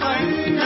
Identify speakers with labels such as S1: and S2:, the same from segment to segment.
S1: கண்ண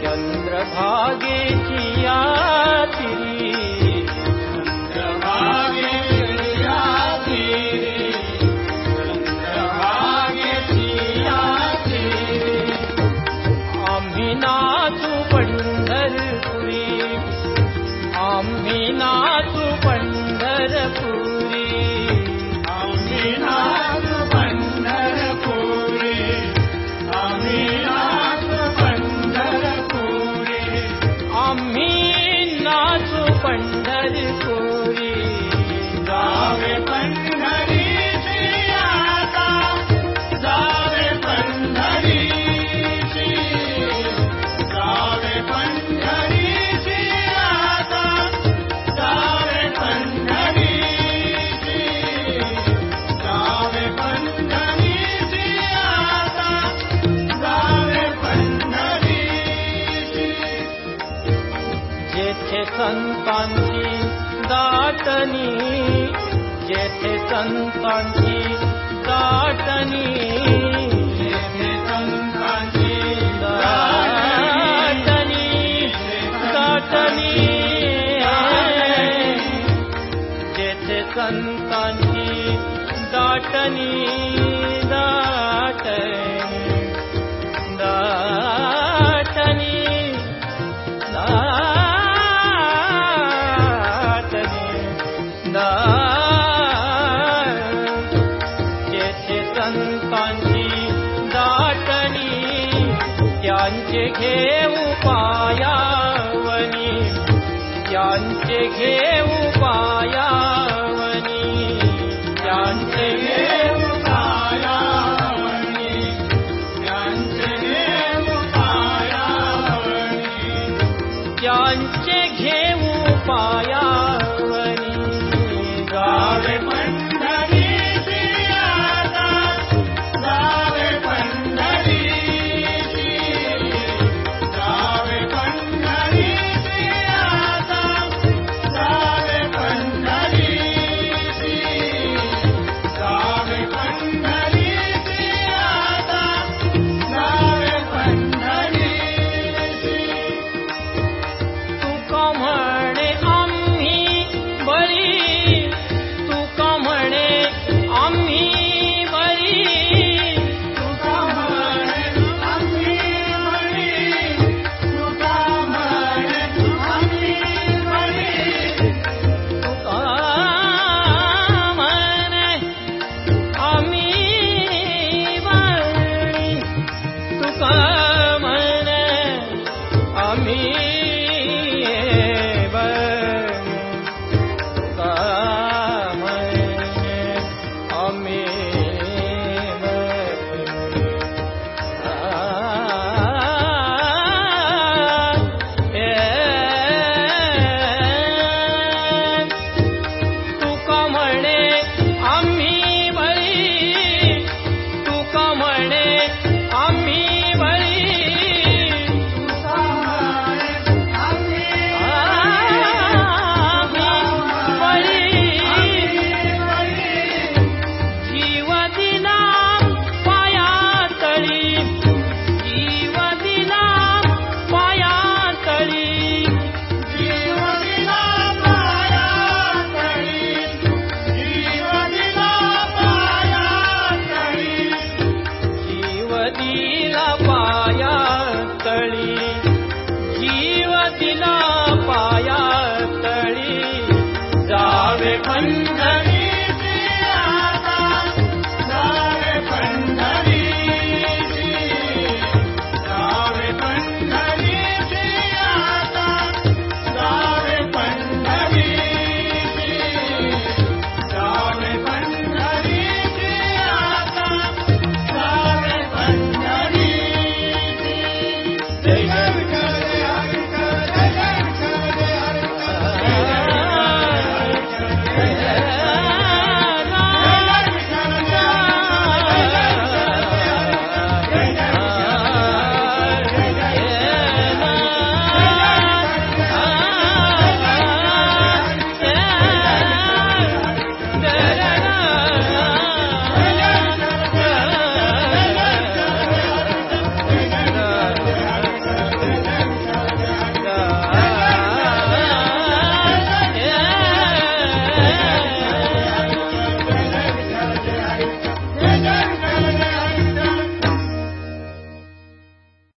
S2: चन्द्रभा ी नाण्डलो दाटनि जे सन् पञ्ची दाटनी संतांची दाटणी त्यांचे घेऊ पायावनी त्यांचे घेऊ पाया ನೀ